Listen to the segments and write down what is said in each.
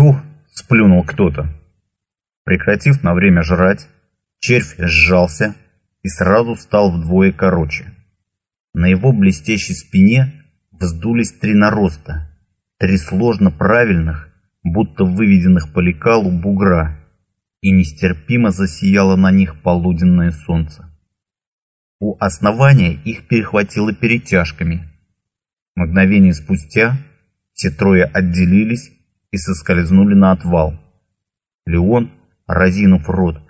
Тьфу, сплюнул кто-то. Прекратив на время жрать, червь сжался и сразу стал вдвое короче. На его блестящей спине вздулись три нароста, три сложно правильных, будто выведенных по лекалу бугра, и нестерпимо засияло на них полуденное солнце. У основания их перехватило перетяжками. Мгновение спустя все трое отделились и соскользнули на отвал. Леон, разинув рот,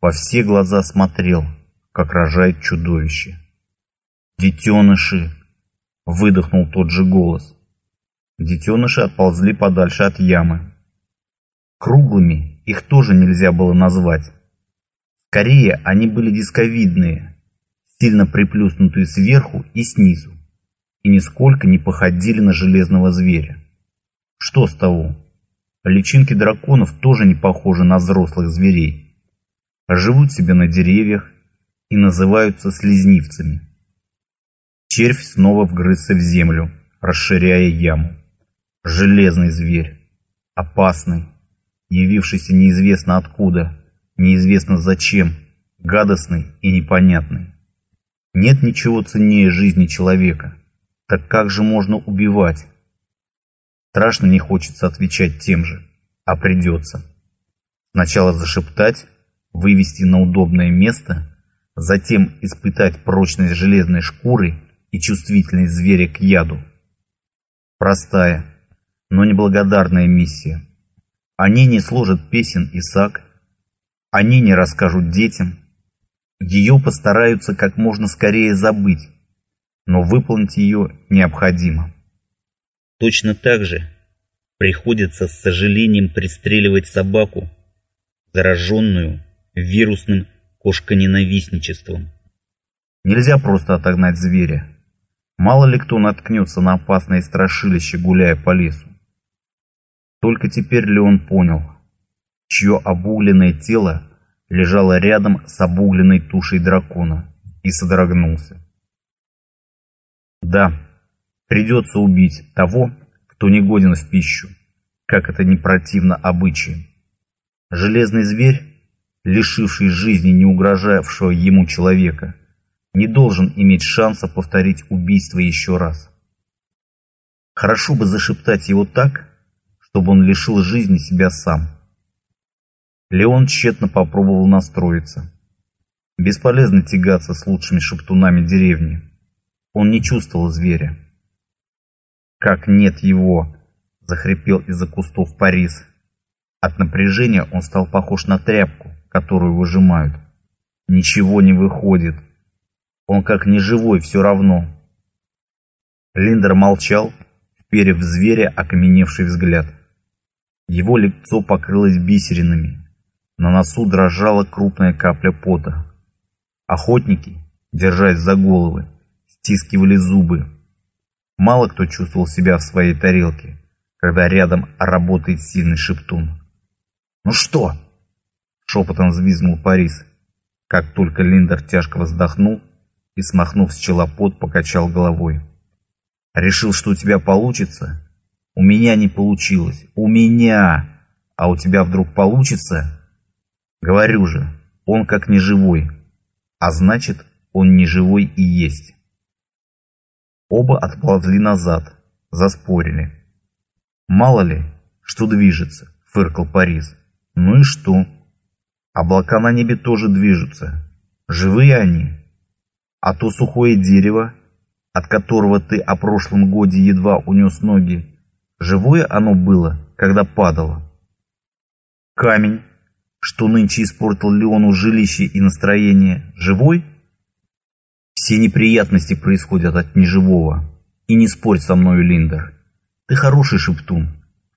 во все глаза смотрел, как рожает чудовище. «Детеныши!» — выдохнул тот же голос. Детеныши отползли подальше от ямы. Круглыми их тоже нельзя было назвать. Скорее, они были дисковидные, сильно приплюснутые сверху и снизу, и нисколько не походили на железного зверя. Что с того? Личинки драконов тоже не похожи на взрослых зверей. Живут себе на деревьях и называются слизнивцами. Червь снова вгрызся в землю, расширяя яму. Железный зверь, опасный, явившийся неизвестно откуда, неизвестно зачем, гадостный и непонятный. Нет ничего ценнее жизни человека. Так как же можно убивать? Страшно не хочется отвечать тем же, а придется. Сначала зашептать, вывести на удобное место, затем испытать прочность железной шкуры и чувствительность зверя к яду. Простая, но неблагодарная миссия. Они не сложат песен и саг, они не расскажут детям, ее постараются как можно скорее забыть, но выполнить ее необходимо. Точно так же приходится с сожалением пристреливать собаку, зараженную вирусным кошконенавистничеством. Нельзя просто отогнать зверя. Мало ли кто наткнется на опасное страшилище, гуляя по лесу. Только теперь ли он понял, чье обугленное тело лежало рядом с обугленной тушей дракона и содрогнулся. Да, придется убить того, кто не годен в пищу, как это не противно обычаям. Железный зверь, лишивший жизни не угрожавшего ему человека, не должен иметь шанса повторить убийство еще раз. Хорошо бы зашептать его так, чтобы он лишил жизни себя сам. Леон тщетно попробовал настроиться. Бесполезно тягаться с лучшими шептунами деревни. Он не чувствовал зверя. «Как нет его!» – захрипел из-за кустов Парис. От напряжения он стал похож на тряпку, которую выжимают. Ничего не выходит. Он как неживой все равно. Линдер молчал, вперев в зверя окаменевший взгляд. Его лицо покрылось бисеринами. На носу дрожала крупная капля пота. Охотники, держась за головы, стискивали зубы. Мало кто чувствовал себя в своей тарелке, когда рядом работает сильный шептун. «Ну что?» — шепотом взвизгнул Парис, как только Линдер тяжко вздохнул и, смахнув с чела пот, покачал головой. «Решил, что у тебя получится? У меня не получилось. У меня! А у тебя вдруг получится?» «Говорю же, он как неживой, а значит, он неживой и есть». Оба отползли назад, заспорили. «Мало ли, что движется», — фыркал Парис. «Ну и что? Облака на небе тоже движутся. Живые они. А то сухое дерево, от которого ты о прошлом годе едва унес ноги, живое оно было, когда падало. Камень, что нынче испортил Леону жилище и настроение, живой? Все неприятности происходят от неживого. И не спорь со мною, Линдер. Ты хороший шептун,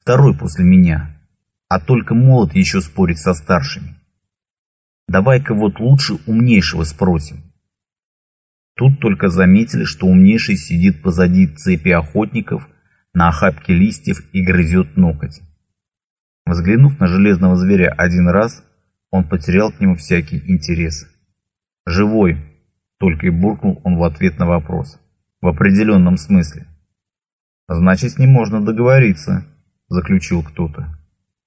второй после меня. А только молод еще спорить со старшими. Давай-ка вот лучше умнейшего спросим. Тут только заметили, что умнейший сидит позади цепи охотников на охапке листьев и грызет ноготь. Взглянув на железного зверя один раз, он потерял к нему всякий интерес. «Живой!» — только и буркнул он в ответ на вопрос. «В определенном смысле». «Значит, с ним можно договориться», — заключил кто-то.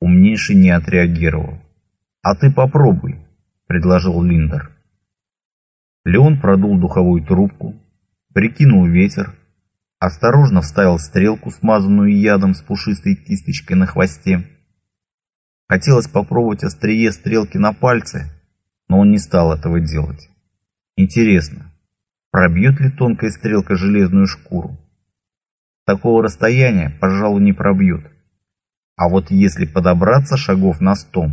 Умнейший не отреагировал. «А ты попробуй», — предложил Линдер. Леон продул духовую трубку, прикинул ветер, осторожно вставил стрелку, смазанную ядом с пушистой кисточкой на хвосте. Хотелось попробовать острие стрелки на пальце, но он не стал этого делать. Интересно, пробьет ли тонкая стрелка железную шкуру? Такого расстояния, пожалуй, не пробьет. А вот если подобраться шагов на сто...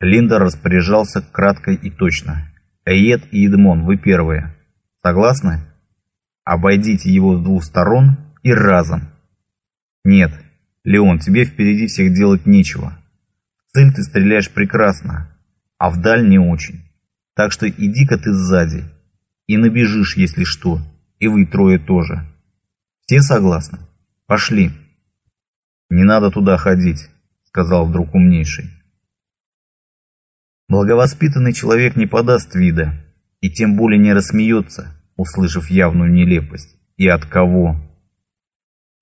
Линда распоряжался кратко и точно. Эйет и Эдмон, вы первые. Согласны? Обойдите его с двух сторон и разом. Нет, Леон, тебе впереди всех делать нечего. В цель ты стреляешь прекрасно, а вдаль не очень. Так что иди-ка ты сзади и набежишь, если что, и вы трое тоже. Все согласны? Пошли. Не надо туда ходить, сказал вдруг умнейший. Благовоспитанный человек не подаст вида и тем более не рассмеется, услышав явную нелепость. И от кого?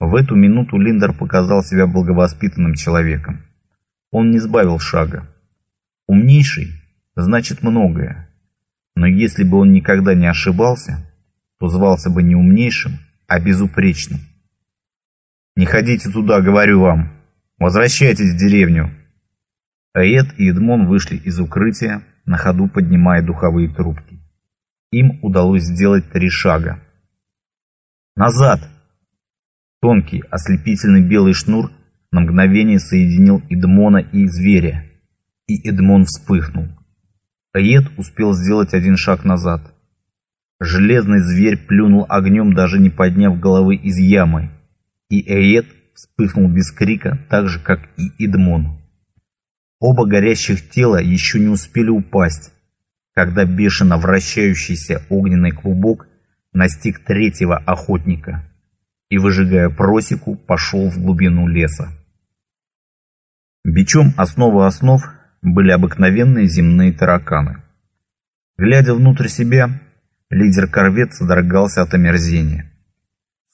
В эту минуту Линдер показал себя благовоспитанным человеком. Он не сбавил шага. Умнейший значит многое. Но если бы он никогда не ошибался, то звался бы не умнейшим, а безупречным. «Не ходите туда, говорю вам. Возвращайтесь в деревню». Эд и Эдмон вышли из укрытия, на ходу поднимая духовые трубки. Им удалось сделать три шага. «Назад!» Тонкий, ослепительный белый шнур на мгновение соединил Эдмона и зверя, и Эдмон вспыхнул. Эд успел сделать один шаг назад. Железный зверь плюнул огнем, даже не подняв головы из ямы, и Эед вспыхнул без крика, так же, как и Эдмон. Оба горящих тела еще не успели упасть, когда бешено вращающийся огненный клубок настиг третьего охотника и, выжигая просеку, пошел в глубину леса. Бичом основы основ были обыкновенные земные тараканы. Глядя внутрь себя, лидер корвет содрогался от омерзения.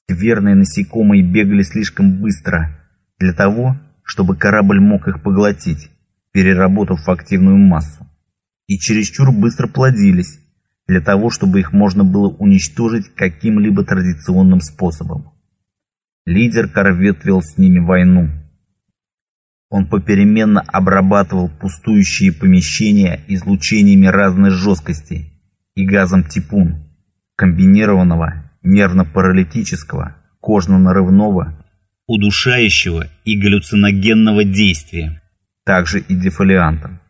Скверные насекомые бегали слишком быстро для того, чтобы корабль мог их поглотить, переработав в активную массу, и чересчур быстро плодились для того, чтобы их можно было уничтожить каким-либо традиционным способом. Лидер корвет вел с ними войну. Он попеременно обрабатывал пустующие помещения излучениями разной жесткости и газом типун, комбинированного нервно-паралитического, кожно-нарывного, удушающего и галлюциногенного действия, также и дефолиантом.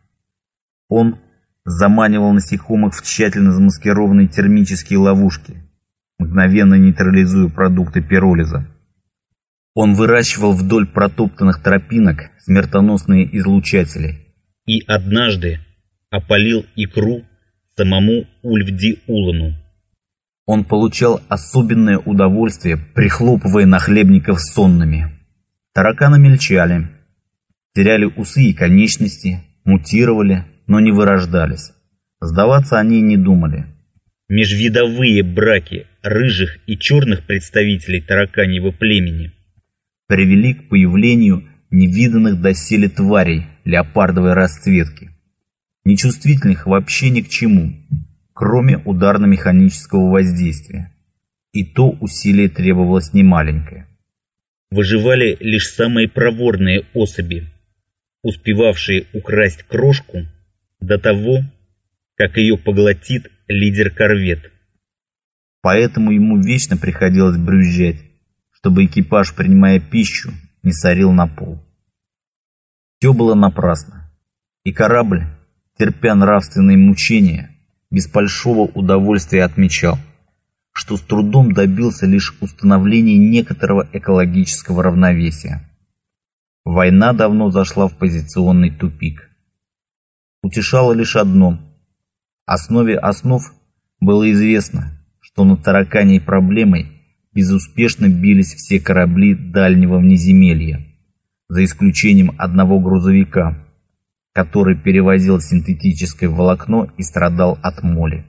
Он заманивал насекомых в тщательно замаскированные термические ловушки, мгновенно нейтрализуя продукты пиролиза. Он выращивал вдоль протоптанных тропинок смертоносные излучатели. И однажды опалил икру самому Ульфди Улану. Он получал особенное удовольствие, прихлопывая нахлебников сонными. Тараканы мельчали, теряли усы и конечности, мутировали, но не вырождались. Сдаваться они не думали. Межвидовые браки рыжих и черных представителей тараканьего племени привели к появлению невиданных доселе тварей леопардовой расцветки, нечувствительных вообще ни к чему, кроме ударно-механического воздействия. И то усилие требовалось немаленькое. Выживали лишь самые проворные особи, успевавшие украсть крошку до того, как ее поглотит лидер корвет. Поэтому ему вечно приходилось брюзжать, чтобы экипаж, принимая пищу, не сорил на пол. Все было напрасно, и корабль, терпя нравственные мучения, без большого удовольствия отмечал, что с трудом добился лишь установления некоторого экологического равновесия. Война давно зашла в позиционный тупик. Утешало лишь одно. Основе основ было известно, что над тараканей проблемой безуспешно бились все корабли дальнего внеземелья, за исключением одного грузовика, который перевозил синтетическое волокно и страдал от моли.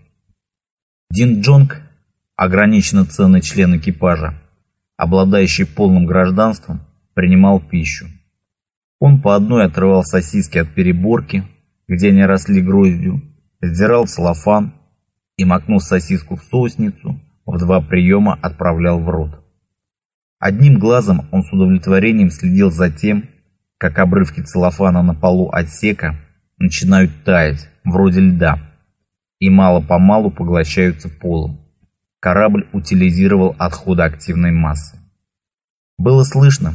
Дин Джонг, ограниченно ценный член экипажа, обладающий полным гражданством, принимал пищу. Он по одной отрывал сосиски от переборки, где они росли гроздью, сдирал целлофан и, макнув сосиску в соусницу, в два приема отправлял в рот. Одним глазом он с удовлетворением следил за тем, как обрывки целлофана на полу отсека начинают таять, вроде льда, и мало-помалу поглощаются полом. Корабль утилизировал отходы активной массы. Было слышно,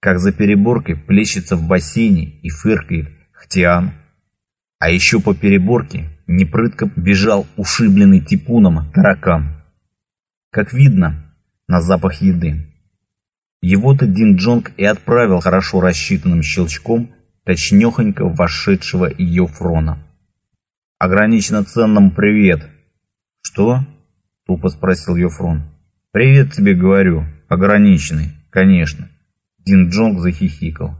как за переборкой плещется в бассейне и фыркает Хтиан. А еще по переборке непрытко бежал ушибленный типуном таракан. Как видно, на запах еды. Его-то Дин Джонг и отправил хорошо рассчитанным щелчком точнёхонько вошедшего Йофрона. «Ограниченно ценному привет!» «Что?» — тупо спросил Йофрон. «Привет тебе, говорю. Ограниченный, конечно». Дин Джонг захихикал.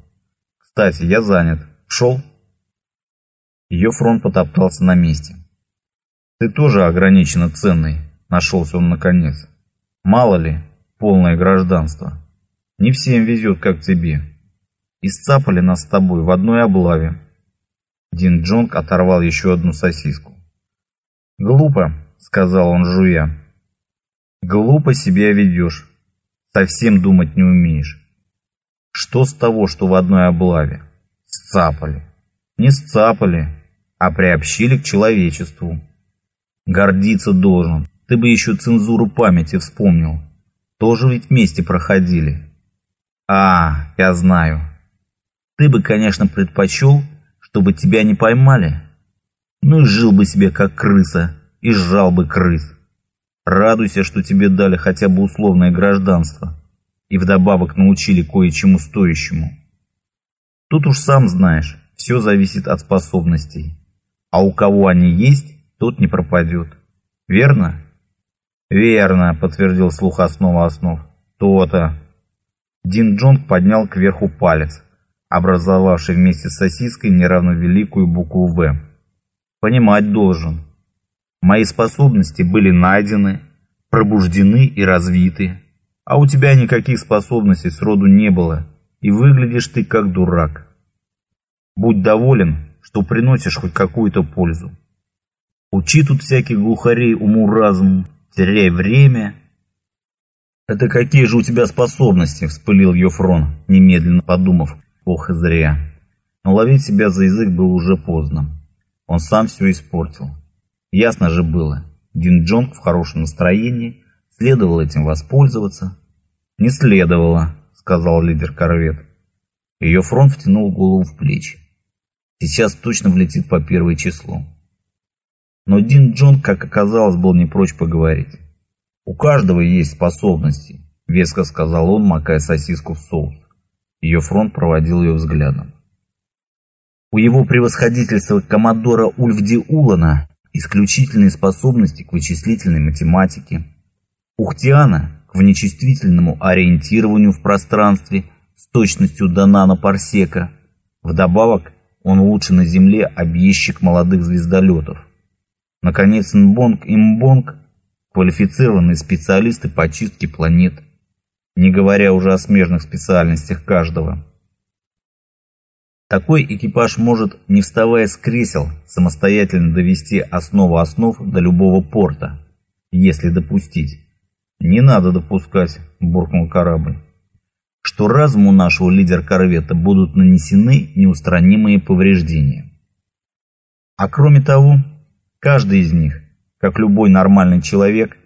«Кстати, я занят. Шел?» Йофрон потоптался на месте. «Ты тоже ограниченно ценный», — нашелся он наконец. «Мало ли, полное гражданство. Не всем везет, как тебе. Исцапали нас с тобой в одной облаве. Дин Джонг оторвал еще одну сосиску. «Глупо», — сказал он, жуя. «Глупо себя ведешь. Совсем думать не умеешь. Что с того, что в одной облаве? Сцапали. Не сцапали, а приобщили к человечеству. Гордиться должен. Ты бы еще цензуру памяти вспомнил. Тоже ведь вместе проходили. А, я знаю. Ты бы, конечно, предпочел, чтобы тебя не поймали. Ну и жил бы себе как крыса, и сжал бы крыс. Радуйся, что тебе дали хотя бы условное гражданство, и вдобавок научили кое-чему стоящему. Тут уж сам знаешь, все зависит от способностей. А у кого они есть, тот не пропадет. Верно? Верно, подтвердил слух основа основ. То-то. Дин Джонг поднял кверху палец образовавший вместе с сосиской неравновеликую букву «В». Понимать должен. Мои способности были найдены, пробуждены и развиты, а у тебя никаких способностей сроду не было, и выглядишь ты как дурак. Будь доволен, что приносишь хоть какую-то пользу. Учи тут всяких глухарей уму-разуму, теряй время. Это какие же у тебя способности, вспылил Йофрон, немедленно подумав. Ох зря. Но ловить себя за язык было уже поздно. Он сам все испортил. Ясно же было, Дин Джонг в хорошем настроении, следовало этим воспользоваться. «Не следовало», — сказал лидер корвет. Ее втянул голову в плечи. Сейчас точно влетит по первое число. Но Дин Джонг, как оказалось, был не прочь поговорить. «У каждого есть способности», — веско сказал он, макая сосиску в соус. Ее фронт проводил ее взглядом. У его превосходительства коммодора Ульфди Улана исключительные способности к вычислительной математике. Ухтиана к внечувствительному ориентированию в пространстве с точностью до нанопарсека. Вдобавок, он лучше на Земле объездчик молодых звездолетов. Наконец, Нбонг и Мбонг – квалифицированные специалисты по чистке планет – не говоря уже о смежных специальностях каждого. Такой экипаж может, не вставая с кресел, самостоятельно довести основу основ до любого порта, если допустить. «Не надо допускать», – буркнул корабль, – «что разуму нашего лидер-корвета будут нанесены неустранимые повреждения. А кроме того, каждый из них, как любой нормальный человек,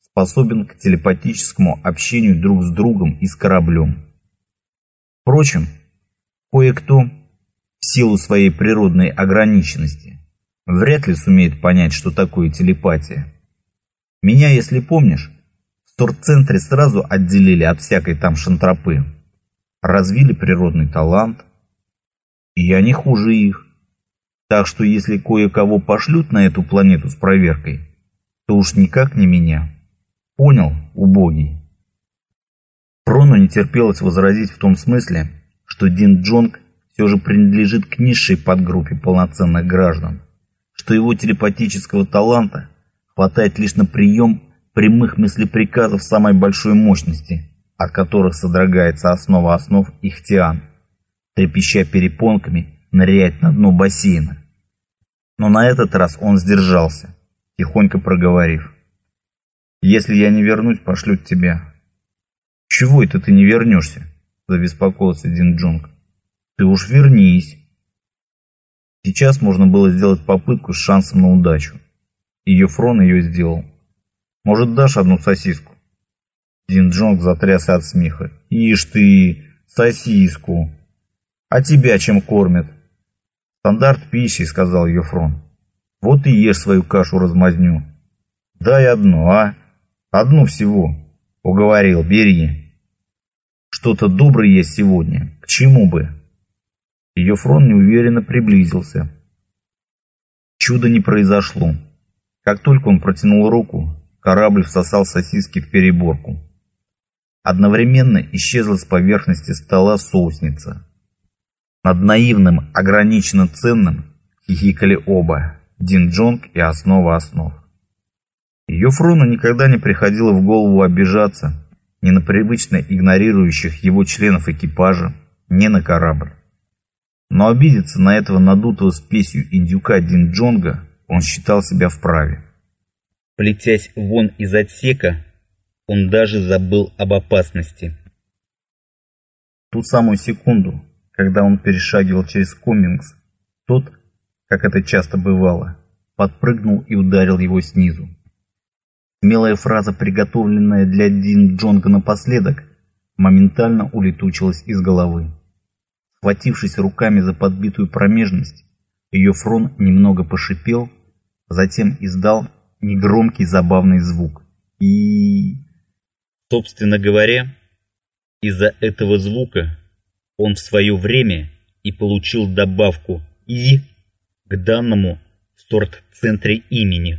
способен к телепатическому общению друг с другом и с кораблем. Впрочем, кое-кто, в силу своей природной ограниченности, вряд ли сумеет понять, что такое телепатия. Меня, если помнишь, в торцентре сразу отделили от всякой там шантропы, развили природный талант, и я не хуже их. Так что если кое-кого пошлют на эту планету с проверкой, то уж никак не меня. Понял, убогий. Прону не терпелось возразить в том смысле, что Дин Джонг все же принадлежит к низшей подгруппе полноценных граждан, что его телепатического таланта хватает лишь на прием прямых мыслеприказов самой большой мощности, от которых содрогается основа основ Ихтиан. трепеща перепонками, нырять на дно бассейна. Но на этот раз он сдержался, тихонько проговорив. «Если я не вернусь, пошлют тебя». «Чего это ты не вернешься?» – забеспокоился Дин Джонг. «Ты уж вернись». Сейчас можно было сделать попытку с шансом на удачу. И Юфрон ее сделал. «Может, дашь одну сосиску?» Дин Джонг затрясся от смеха. «Ишь ты, сосиску! А тебя чем кормят?» «Стандарт пищи», — сказал Юфрон. «Вот и ешь свою кашу-размазню. Дай одну, а? Одну всего. Уговорил, бери. Что-то доброе есть сегодня. К чему бы?» Йофрон неуверенно приблизился. Чудо не произошло. Как только он протянул руку, корабль всосал сосиски в переборку. Одновременно исчезла с поверхности стола соусница. Над наивным, ограниченно ценным хихикали оба, Дин Джонг и Основа Основ. Ее Фрону никогда не приходило в голову обижаться ни на привычно игнорирующих его членов экипажа, ни на корабль. Но обидеться на этого надутого спесью индюка Дин Джонга он считал себя вправе. Плетясь вон из отсека, он даже забыл об опасности. Ту самую секунду, когда он перешагивал через Коммингс, тот, как это часто бывало, подпрыгнул и ударил его снизу. Смелая фраза, приготовленная для Дин Джонга напоследок, моментально улетучилась из головы. Схватившись руками за подбитую промежность, ее фрон немного пошипел, затем издал негромкий забавный звук. И... Собственно говоря, из-за этого звука он в свое время и получил добавку «и» к данному в сорт-центре имени.